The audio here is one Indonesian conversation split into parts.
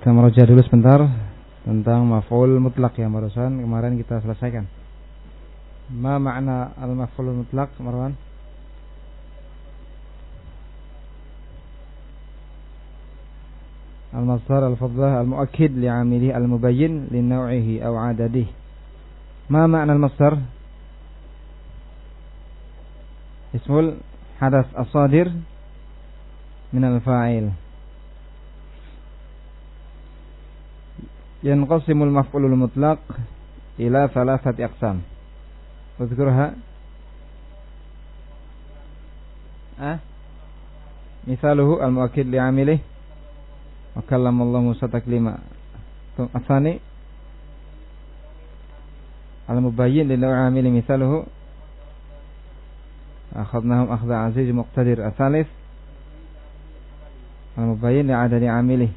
Kita merujuk dulu sebentar tentang maf'ul mutlak yang barusan kemarin kita selesaikan. Ma makna al-maf'ul mutlak, Marwan? المصدر الفضلة المؤكد لعامله المبين لنوعه أو عدده ما معنى المصدر اسم الحدث الصادر من الفاعل ينقسم المفعول المطلق إلى ثلاثة أقسام. اذكرها. أه؟ مثاله المؤكد لعامله. وكلم الله موسى تكليما. الثاني. المبين لنوع عامل مثاله. أخذناهم أخذ عزيز مقتدر. الثالث. المبين لعدد عامله.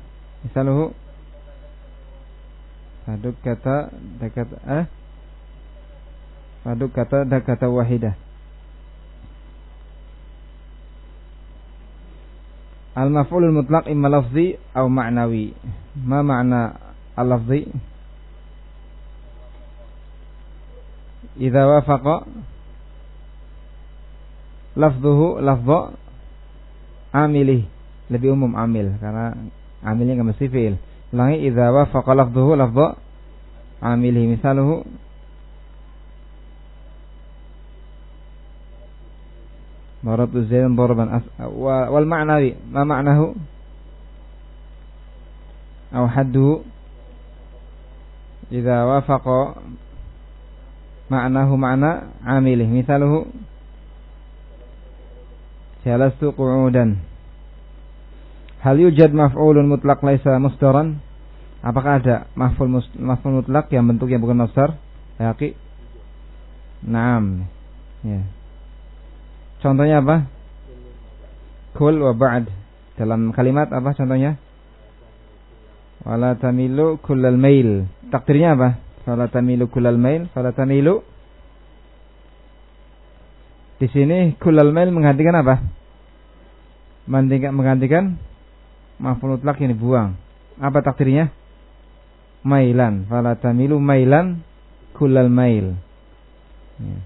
مثاله. Faduk kata dekat eh Faduk kata kata wahidah Al-maf'ulul mutlaq imma lafzi atau ma'nawi. Ma ma'na al-lafzi? Idza wafaqa lafzuhu lafdha amili lebih umum amil karena amilnya enggak mesti fi'il ulangi idza wafaqa lafdhuhu lafdha amilihi misaluhu Darabtu Zaidan darban wal ma'nawi ma ma'nahu? Aw hadduhu? Idza wafaqa ma'nahu ma'na amilih misaluhu jalastu qu'udan Hal yujad maf'ulun mutlak laisa musdaran? Apakah ada maf'ul maf'ul mutlak yang bentuknya bukan masdar? Yaqi? Naam. Ya. Contohnya apa? Kul wa ba'd. Dalam kalimat apa contohnya? Wala tamilu kullal mail. Takdirnya apa? Wala tamilu kullal mail, wala tamilu Di sini kullal mail menggantikan apa? Menggantikan, menggantikan maf'ul mutlak yang dibuang. Apa takdirnya? Mailan. Fala tamilu mailan kullal mail. Ya.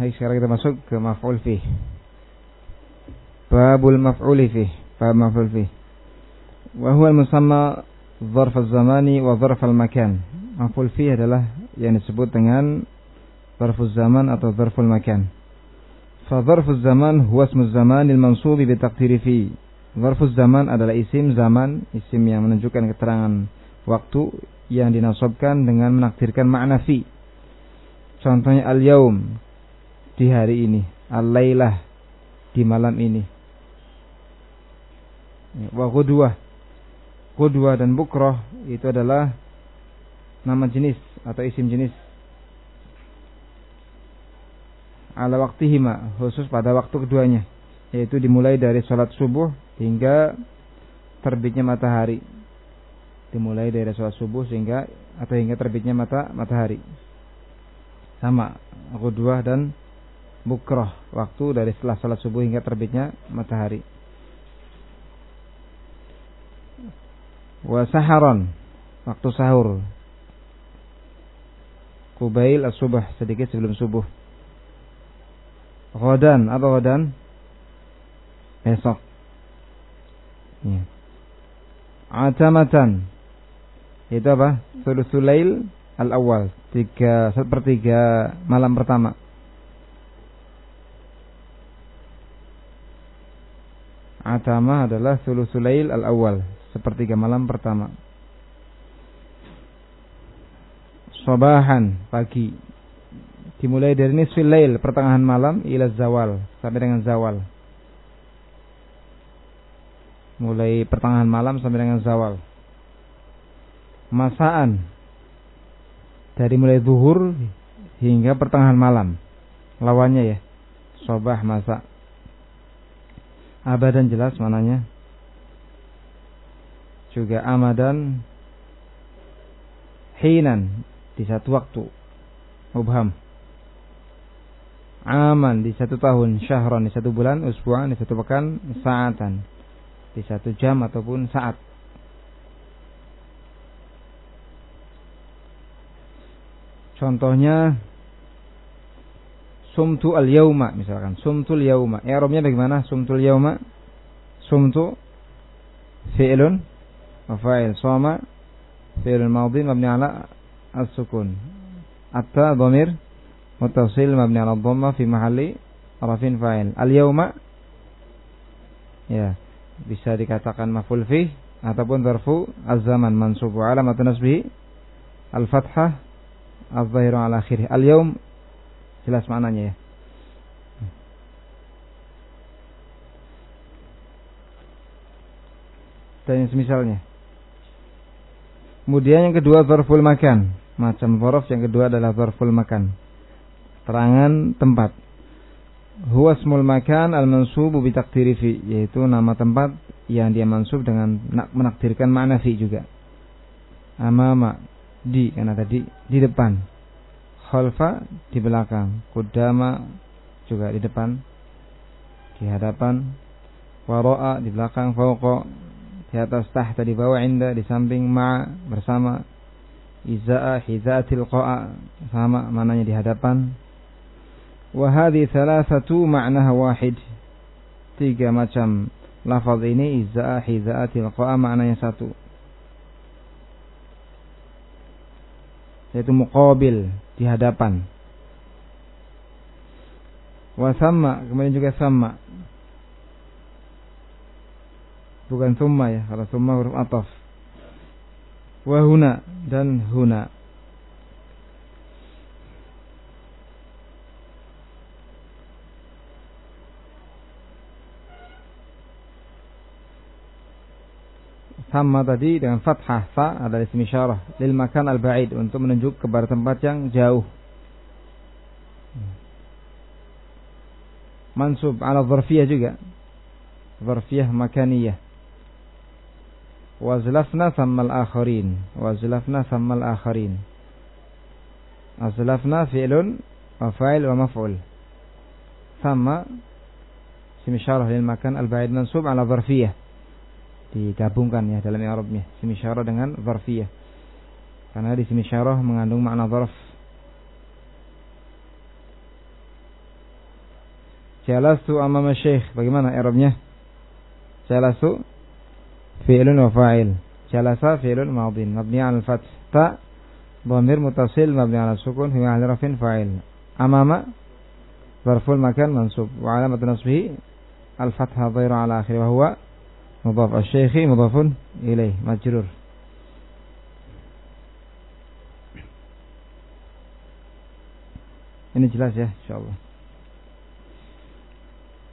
Hai sekarang kita masuk ke maf'ul fi. Babul maf'ul fi. Bab maf'ul fi. Wa huwa al-musamma dzarf az-zamani wa dzarf al-makan. Maf'ul fi adalah yang disebut dengan dzarfuz zaman atau dzarful makan. فظرف الزمان zaman اسم الزمان المنصوب بتقدير في ظرف الزمان zaman adalah isim zaman, isim yang menunjukkan keterangan waktu yang dinasobkan dengan menakdirkan makna fi. Contohnya al-yaum di hari ini, al-lailah di malam ini. Wa qudwa. Qudwa dan bukroh itu adalah nama jenis atau isim jenis ala waktihima khusus pada waktu keduanya yaitu dimulai dari sholat subuh hingga terbitnya matahari. Dimulai dari sholat subuh sehingga atau hingga terbitnya mata matahari. Sama aku dua dan bukroh waktu dari setelah sholat subuh hingga terbitnya matahari. Wasaharon waktu sahur. Kubail as-subah sedikit sebelum subuh Ghadan, apa ghadan? Besok. Ya. Atamatan. Itu apa? Sulusulail al-awal. Tiga, sepertiga malam pertama. Atama adalah sulusulail al-awal. Sepertiga malam pertama. Sobahan, pagi dimulai dari nisfil lail pertengahan malam ila zawal sampai dengan zawal. Mulai pertengahan malam sampai dengan zawal. Masaan. Dari mulai zuhur hingga pertengahan malam. Lawannya ya sobah masa abadan jelas mananya. Juga amadan. Hinan di satu waktu. Mubham aman di satu tahun, syahron di satu bulan, usbu'an di satu pekan, saatan di satu jam ataupun saat. Contohnya sumtu al yauma misalkan sumtul yauma. I'rabnya bagaimana? Sumtul yauma. Sumtu fi'lun wa fa'il sama fi'lun madhi mabni ala as-sukun. Atta dhamir muttasil mabni ala dhamma fi mahalli rafin fa'il. Al yauma ya bisa dikatakan maf'ul fi ataupun zarfu az-zaman mansubu alamat nasbihi al-fathah az-zahiru ala akhirih. Al-yaum jelas maknanya ya. Dan yang semisalnya. Kemudian yang kedua zarful makan. Macam zarf yang kedua adalah zarful makan. Terangan tempat. Huwa ismul makan al mansubu bi taqdiri fi yaitu nama tempat yang dia mansub dengan menakdirkan makna fi juga. Amama di karena tadi di depan. Khalfa di belakang. Kudama juga di depan. Di hadapan. Waro'a di belakang. Fauqa di atas. Tahta di bawah. Inda di samping. Ma bersama. Iza'a hizatil qa'a sama mananya di hadapan Wahadi thalathatu ma'naha wahid. Tiga macam lafaz ini izza'a hiza'atil qa'a maknanya satu. Yaitu muqabil di hadapan. Wa sama, kemudian juga sama. Bukan summa ya, kalau summa huruf ataf. Wa huna dan huna. Sama tadi dengan fathah fa adalah isim isyarah lil makan al ba'id untuk menunjuk kepada tempat yang jauh. Mansub ala zarfiyah juga. Zarfiyah makaniyah. Wazlafna sammal akharin. Wazlafna sammal akharin. Azlafna fi'lun wa fa'il wa maf'ul. Sama isim isyarah lil makan al ba'id mansub ala zarfiyah digabungkan ya dalam i'rabnya. Simi syarah dengan zarfiyah. Karena di simi syarah mengandung makna zarf. Jalastu amama syekh. Bagaimana i'rabnya? Jalastu fi'lun wa fa'il. Jalasa fi'lun madin. Mabni 'ala al-fath. Ta dhamir mutasil mabni 'ala sukun fi mahall rafin fa'il. Amama zarful makan mansub. Wa 'alamat nasbihi al-fathah dhairu 'ala akhir. Wa huwa mudhaf asy-syekhi mudhafun ilaih majrur. Ini jelas ya insyaallah.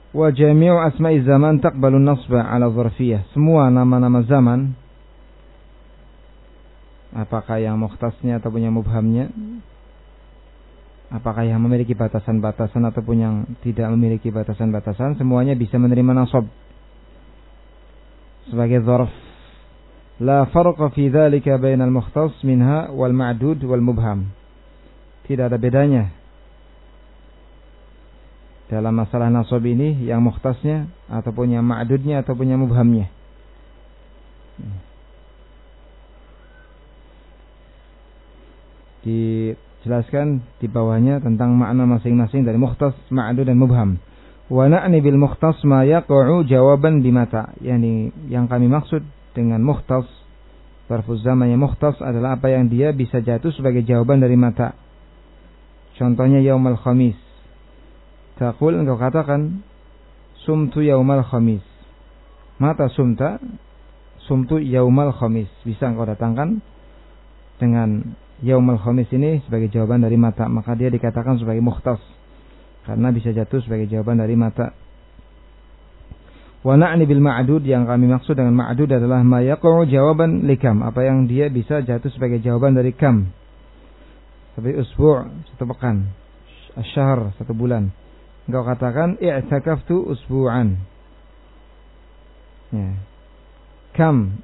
Wa jami'u asma'i zaman taqbalu nasba ala dharfiyah semua nama-nama zaman apakah yang mukhtasnya ataupun yang mubhamnya apakah yang memiliki batasan-batasan ataupun yang tidak memiliki batasan-batasan semuanya bisa menerima nasab sebagai zarf. La farqa fi dzalika bainal mukhtas minha wal ma'dud wal mubham. Tidak ada bedanya dalam masalah nasab ini yang mukhtasnya ataupun yang ma'dudnya ataupun yang mubhamnya. Dijelaskan di bawahnya tentang makna masing-masing dari mukhtas, ma'dud dan mubham. Wa na'ni bil mukhtas ma yaqa'u jawaban bimata. Yani yang kami maksud dengan mukhtas Zarfuz zaman yang mukhtas adalah apa yang dia bisa jatuh sebagai jawaban dari mata. Contohnya yaumal khamis. Taqul engkau katakan sumtu yaumal khamis. Mata sumta sumtu yaumal khamis. Bisa engkau datangkan dengan yaumal khamis ini sebagai jawaban dari mata, maka dia dikatakan sebagai mukhtas karena bisa jatuh sebagai jawaban dari mata. Wa na'ni bil ma'dud yang kami maksud dengan ma'dud adalah ma jawaban likam, apa yang dia bisa jatuh sebagai jawaban dari kam. Seperti usbu' satu pekan, asyahr satu bulan. Engkau katakan i'takaftu usbu'an. Ya. Kam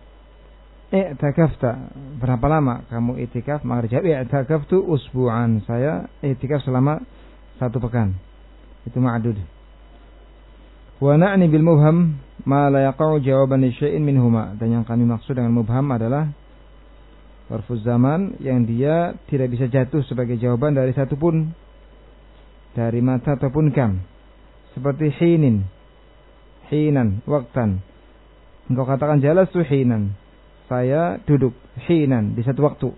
i'takafta berapa lama kamu itikaf maka dijawab i'takaftu usbu'an saya itikaf selama satu pekan Itu ma'dud. Wa na'ni bil mubham ma la yaqa'u jawaban li syai'in minhuma. Dan yang kami maksud dengan mubham adalah Warfuz zaman yang dia tidak bisa jatuh sebagai jawaban dari satu pun dari mata ataupun kam. Seperti hinin, hinan, waktan. Engkau katakan jelas tu hinan. Saya duduk hinan di satu waktu.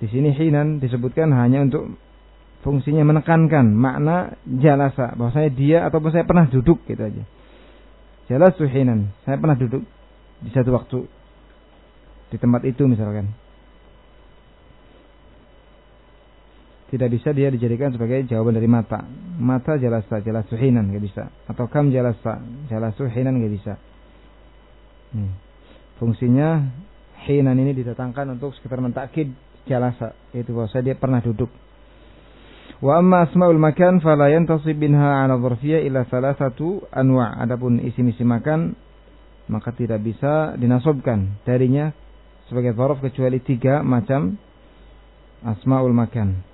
Di sini hinan disebutkan hanya untuk fungsinya menekankan makna jalasa bahwa saya dia ataupun saya pernah duduk gitu aja. Jelas tu hinan. Saya pernah duduk di satu waktu di tempat itu misalkan. Tidak bisa dia dijadikan sebagai jawaban dari mata. Mata jalasa, jelas suhinan gak bisa. Atau kam jalasa, jelas suhinan gak bisa. Hmm. Fungsinya hinan ini didatangkan untuk sekitar mentakid jalasa. Itu bahwa dia pernah duduk. Wa amma asma'ul makan fala yantasib binha ala dharfiyah ila satu anwa'. Adapun isi-isi makan maka tidak bisa dinasobkan darinya sebagai zarf kecuali tiga macam asmaul makan.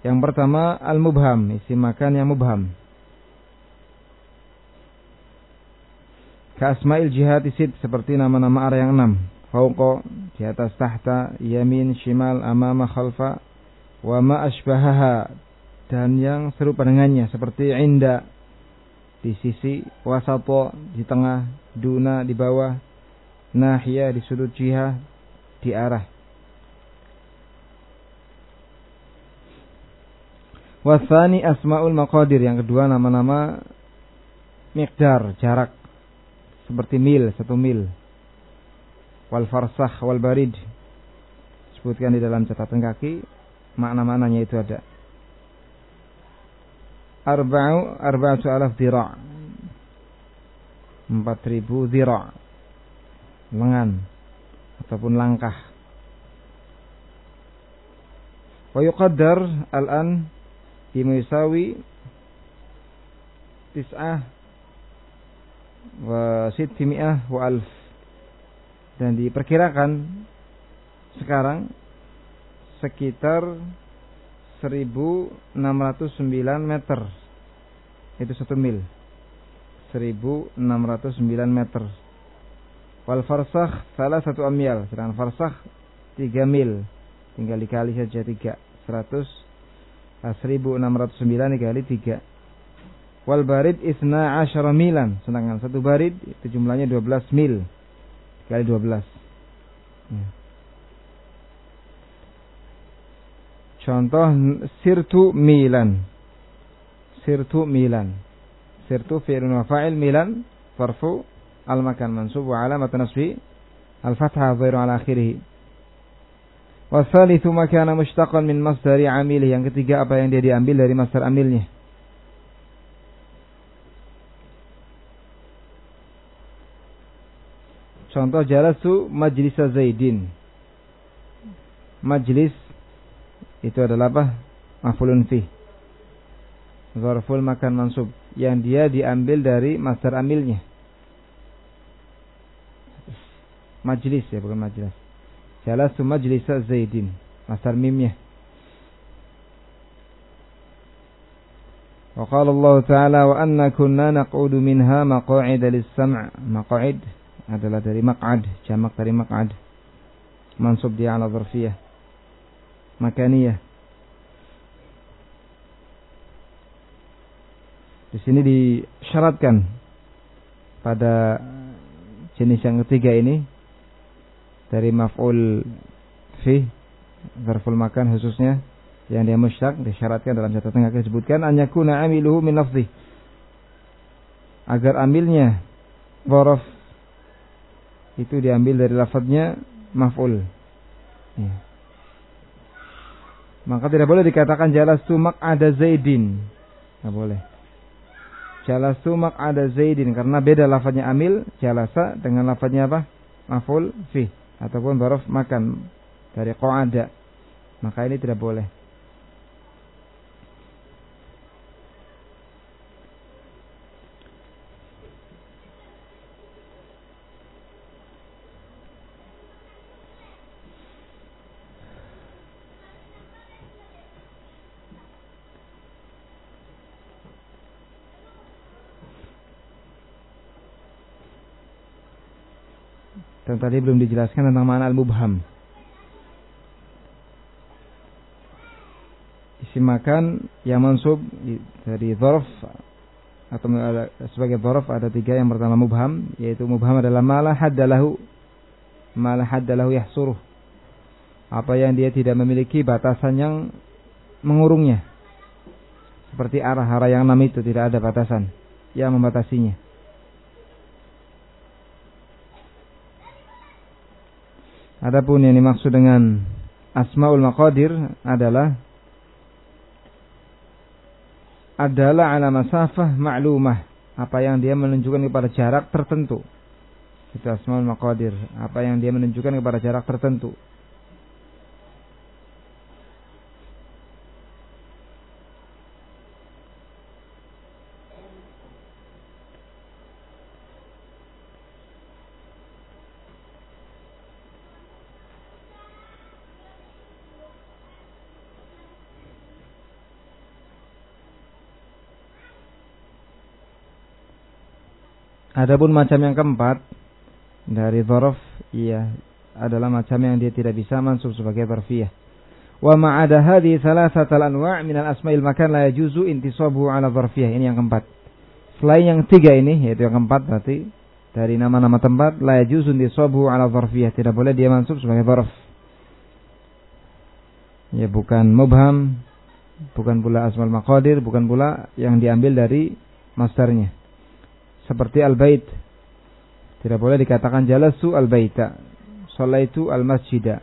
Yang pertama al-mubham, isim makan yang mubham. Ka asma'il jihad isid seperti nama-nama arah yang enam. Fauqa, di atas tahta, yamin, shimal, amama, khalfa, wa ma asbahaha. Dan yang serupa dengannya seperti inda, di sisi, wasato, di tengah, duna, di bawah, nahiyah, di sudut jihad, di arah. Wasani asmaul maqadir yang kedua nama-nama mikdar jarak seperti mil satu mil wal farsah wal barid sebutkan di dalam catatan kaki makna-maknanya itu ada arba'u arba'atu alaf dira' empat ribu dira' lengan ataupun langkah. Wa yuqaddar al-an bima yusawi tis'ah wa sittimi'ah wa alf. Dan diperkirakan sekarang sekitar 1609 meter. Itu satu mil. 1609 meter. Wal farsakh salah satu amyal. Sedangkan farsakh tiga mil. Tinggal dikali saja tiga. Seratus. Ah, seribu enam ratus sembilan dikali tiga. Wal barid isna asyara milan. Sedangkan satu barid itu jumlahnya dua belas mil. Dikali dua belas. Ya. Contoh sirtu milan. Sirtu milan. Sirtu fi'lun wa fa'il milan farfu al-makan mansub wa alamat nasbi al-fathah dhairu ala akhirih. Wasalithu makana mushtaqan min masdari amilih. Yang ketiga apa yang dia diambil dari masdar amilnya. Contoh jalasu majlis Zaidin. Majlis itu adalah apa? Mafulun fi. Zarful makan mansub yang dia diambil dari masdar amilnya. majlis ya bukan majlis. Jalasu majlis Zaidin. Masar mimnya. وقال الله تعالى وأن كنا نقعد منها مقاعد للسمع مقاعد adalah dari maq'ad jamak dari maq'ad mansub dia ala zarfiyah makaniyah di sini disyaratkan pada jenis yang ketiga ini dari maf'ul fi zarful makan khususnya yang dia musyak disyaratkan dalam catatan kaki disebutkan an yakuna amiluhu min lafzi. Agar amilnya borof itu diambil dari lafadznya maf'ul. Ya. Maka tidak boleh dikatakan jalas tumak ada zaidin. Tidak boleh. Jalas tumak ada zaidin. Karena beda lafadznya amil jalasa dengan lafadznya apa? Maf'ul fi. Ataupun barof makan dari qa'ada. Maka ini tidak boleh Dan tadi belum dijelaskan tentang makna al-mubham. Isim makan yang mansub dari dzarf atau sebagai dzarf ada tiga. Yang pertama mubham yaitu mubham adalah malah haddalahu malah haddalahu yahsuruh. Apa yang dia tidak memiliki batasan yang mengurungnya. Seperti arah-arah yang enam itu tidak ada batasan yang membatasinya Adapun yang dimaksud dengan asmaul maqadir adalah adalah ala masafah ma'lumah. Apa yang dia menunjukkan kepada jarak tertentu. Itu asmaul maqadir. Apa yang dia menunjukkan kepada jarak tertentu Adapun macam yang keempat dari dzaraf iya adalah macam yang dia tidak bisa mansub sebagai dzarfiyah. Wa ma'ada hadhi thalathatal anwa' min al-asma'il makan la yajuzu intisabu 'ala dzarfiyah. Ini yang keempat. Selain yang tiga ini yaitu yang keempat berarti dari nama-nama tempat la yajuzu intisabu 'ala dzarfiyah. Tidak boleh dia mansub sebagai dzarf. Ya bukan mubham, bukan pula asmal maqadir, bukan pula yang diambil dari masternya seperti al-bait. Tidak boleh dikatakan jalasu al-baita. Salaitu al-masjida.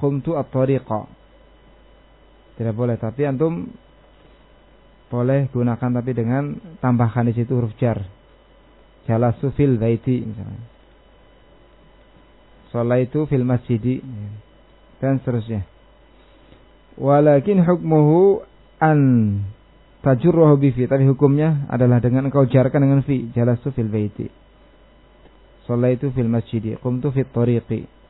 Qumtu at-tariqa. Tidak boleh, tapi antum boleh gunakan tapi dengan tambahkan di situ huruf jar. Jalasu fil baiti misalnya. Salaitu fil masjidi dan seterusnya. Walakin hukmuhu an tajurruhu bi fi. Tapi hukumnya adalah dengan engkau jarkan dengan fi. Jalasu fil baiti. Shallaitu fil masjidi. Qumtu fit tariqi.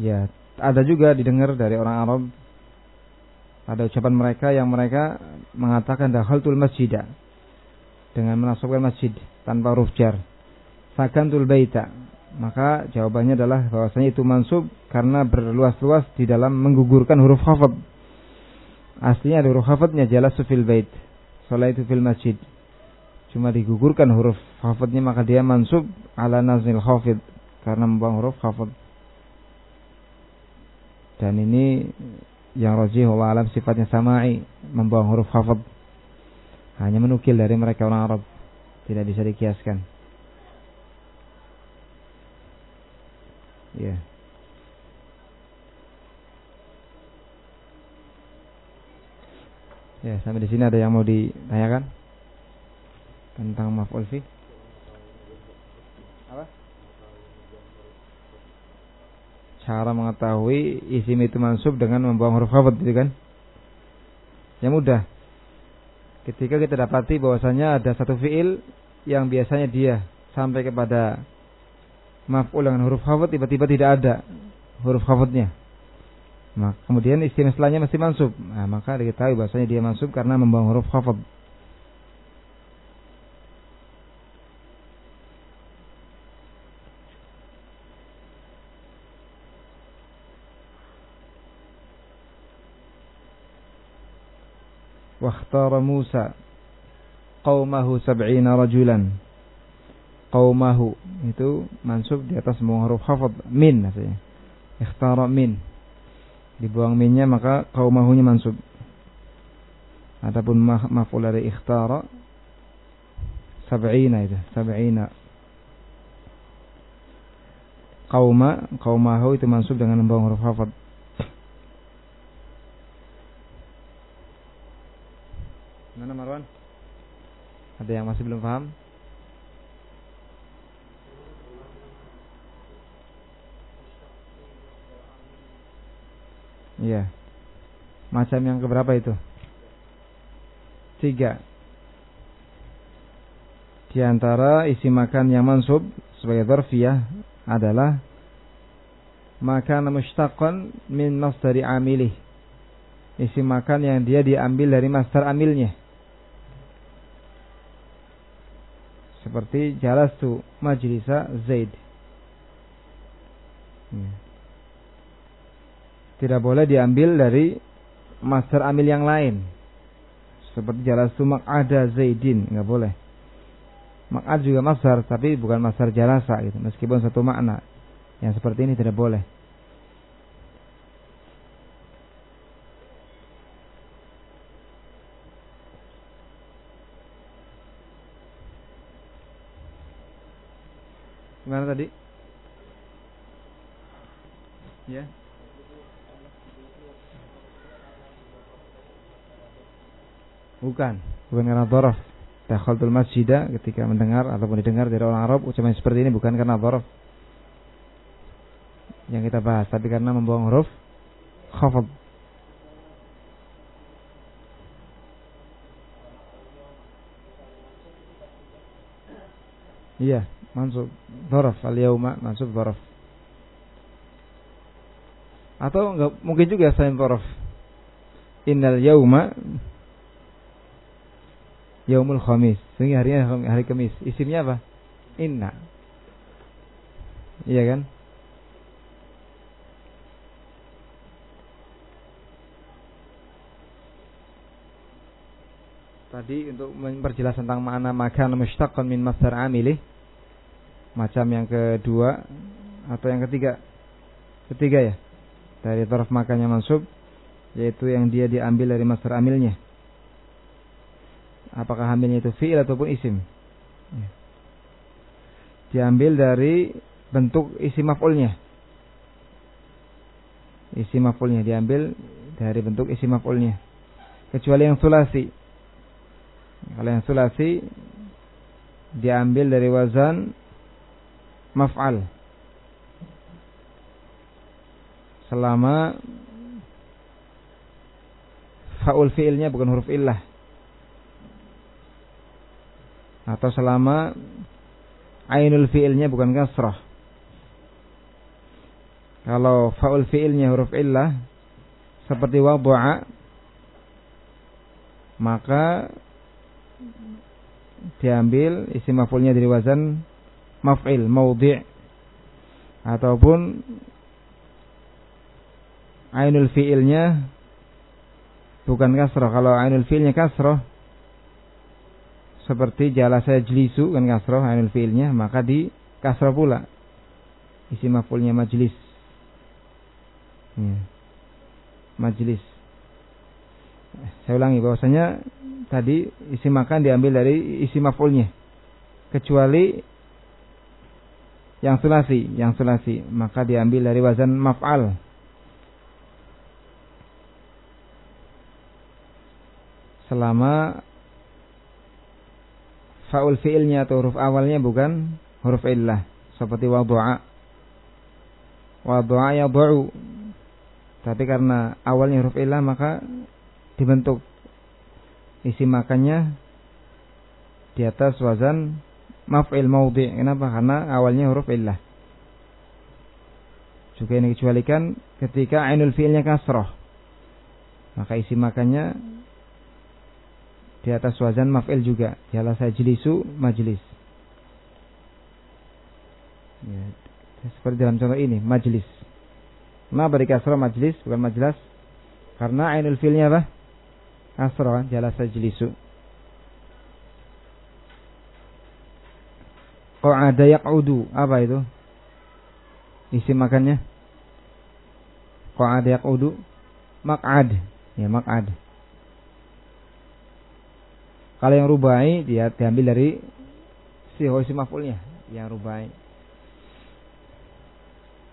Ya, ada juga didengar dari orang Arab. Ada ucapan mereka yang mereka mengatakan dakhaltul masjidah dengan menasabkan masjid tanpa huruf jar. Sakantul baita. Maka jawabannya adalah bahwasanya itu mansub karena berluas-luas di dalam menggugurkan huruf khafad. Aslinya ada huruf khafadnya jelas fil bait. itu fil masjid. Cuma digugurkan huruf khafadnya maka dia mansub ala nazil khafid karena membuang huruf khafad. Dan ini yang rajih wa alam sifatnya sama'i membuang huruf khafad hanya menukil dari mereka orang Arab. Tidak bisa dikiaskan. Ya. Ya, sampai di sini ada yang mau ditanyakan tentang maf'ul fi? Apa? Cara mengetahui isim itu mansub dengan membuang huruf khafat gitu kan? Ya mudah. Ketika kita dapati bahwasanya ada satu fiil yang biasanya dia sampai kepada maf'ul dengan huruf khafat tiba-tiba tidak ada huruf khafatnya. Nah, kemudian isim setelahnya mesti mansub. Nah, maka diketahui bahwasanya dia mansub karena membawa huruf khafat. واختار موسى قومه سبعين رجلا قومه itu mansub di atas semua huruf khafad min maksudnya ikhtara min dibuang minnya maka qaumahunya mansub ataupun maf'ul dari ikhtara sab'ina itu sab'ina qauma qaumahu itu mansub dengan membawa huruf khafad Mana Marwan? Ada yang masih belum paham? Iya. Macam yang keberapa itu? Tiga. Di antara isi makan yang mansub sebagai dorfiyah adalah maka mushtaqan min masdari amilih. Isim makan yang dia diambil dari masdar amilnya. Seperti jalastu majlisa Zaid. Hmm. Tidak boleh diambil dari masdar amil yang lain. Seperti jalastu ada Zaidin, nggak boleh. Mak'ad juga masdar, tapi bukan masdar jalasa gitu. Meskipun satu makna. Yang seperti ini tidak boleh. Gimana tadi? Ya. Bukan, bukan karena dorof. Dakhaltul masjidah ketika mendengar ataupun didengar dari orang Arab ucapan seperti ini bukan karena dorof yang kita bahas, tapi karena membuang huruf khafad. Iya, mansub dhorof al-yauma mansub dhorof. Atau enggak mungkin juga selain dhorof. Innal yauma yaumul khamis. Sehingga harinya hari Kamis. Isimnya apa? Inna. Iya kan? Tadi untuk memperjelas tentang makna makan mushtaqan min masdar amilih. Macam yang kedua atau yang ketiga? Ketiga ya. Dari taraf makannya mansub yaitu yang dia diambil dari masdar amilnya. Apakah hamilnya itu fi'il ataupun isim? Ya. Diambil dari bentuk isim maf'ulnya. Isim maf'ulnya diambil dari bentuk isim maf'ulnya. Kecuali yang sulasi kalau yang sulasi diambil dari wazan maf'al. Selama faul fi'ilnya bukan huruf illah. Atau selama ainul fi'ilnya bukan kasrah. Kalau faul fi'ilnya huruf illah seperti wadu'a maka diambil isim maf'ulnya dari wazan maf'il maudhi' ataupun ainul fi'ilnya bukan kasroh kalau ainul fi'ilnya kasroh seperti jala saya jelisu kan kasroh ainul fi'ilnya maka di kasroh pula isim maf'ulnya majlis ya. majlis saya ulangi bahwasanya tadi isi makan diambil dari isi maf'ulnya. Kecuali yang sulasi, yang sulasi maka diambil dari wazan maf'al. Selama faul fi'ilnya atau huruf awalnya bukan huruf illah seperti wadu'a. Wadu'a ya Tapi karena awalnya huruf illah maka dibentuk isi makannya di atas wazan maf'il maudhi. Kenapa? Karena awalnya huruf illah. Juga ini kecualikan ketika ainul fi'ilnya kasroh. Maka isi makannya di atas wazan maf'il juga. Jala jelisu majlis. Ya, seperti dalam contoh ini, majlis. Kenapa di kasroh majlis bukan majlas? Karena ainul fi'ilnya apa? asra jalasa jelisu Qa'ada yaq'udu apa itu? Isi makannya? Qa'ada yaq'udu Mak'ad Ya mak'ad Kalau yang rubai dia diambil dari si isi maf'ulnya yang rubai.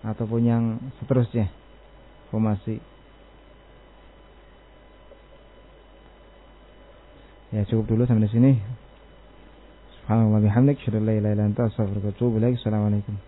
Ataupun yang seterusnya formasi. Ya cukup dulu sampai di sini. Subhanallah bihamdik, syukur la ilaha illa anta. Assalamualaikum.